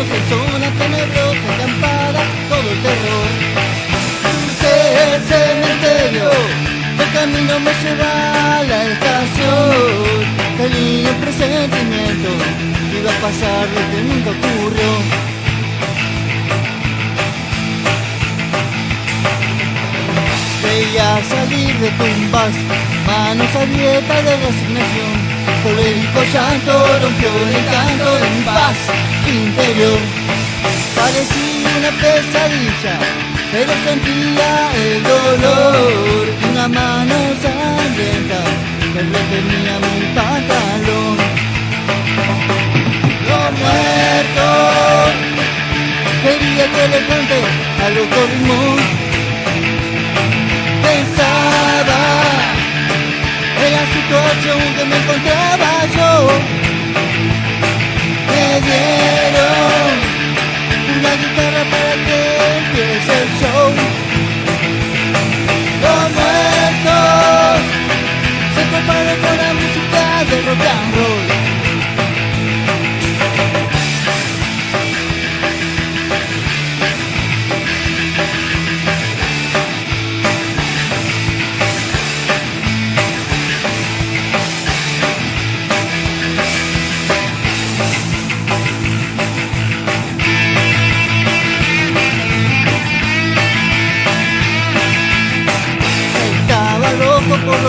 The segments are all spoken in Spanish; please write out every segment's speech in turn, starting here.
tenebrosa, en zona tenebrosa, acampada todo el terror. el cementerio, el camino me lleva a la estación. Tenía un presentimiento, iba a pasar lo que nunca ocurrió. Veía salir de tumbas, manos abiertas de resignación. Colérico llanto rompió el canto de mi paz. Parecía una pesadilla, pero sentía el dolor. Una mano sangrienta que retenía mi pantalón. Los muertos, quería que le cante a los corrimos. Pensaba en la situación que me encontraba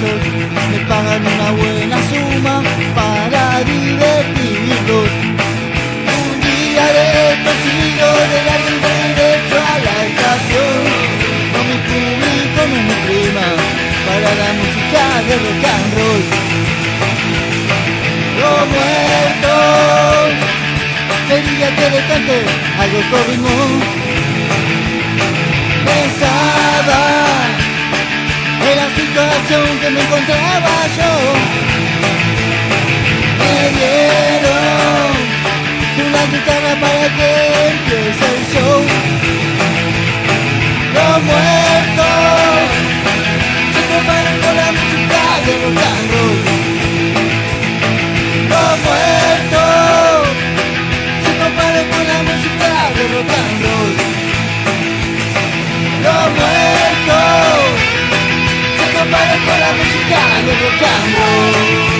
Me pagan una buena suma para divertirlos. Un día de sigo de la derecho a la estación. No mi público, no mi prima, para la música de rock and roll. Los muertos, quería que le cante algo corrimos pensaba en la situación que me encontraba yo. Me dieron una guitarra para que empiece el show. Los muertos se comparan con la música de and roll. Los muertos se comparan con la música de los muertos Live with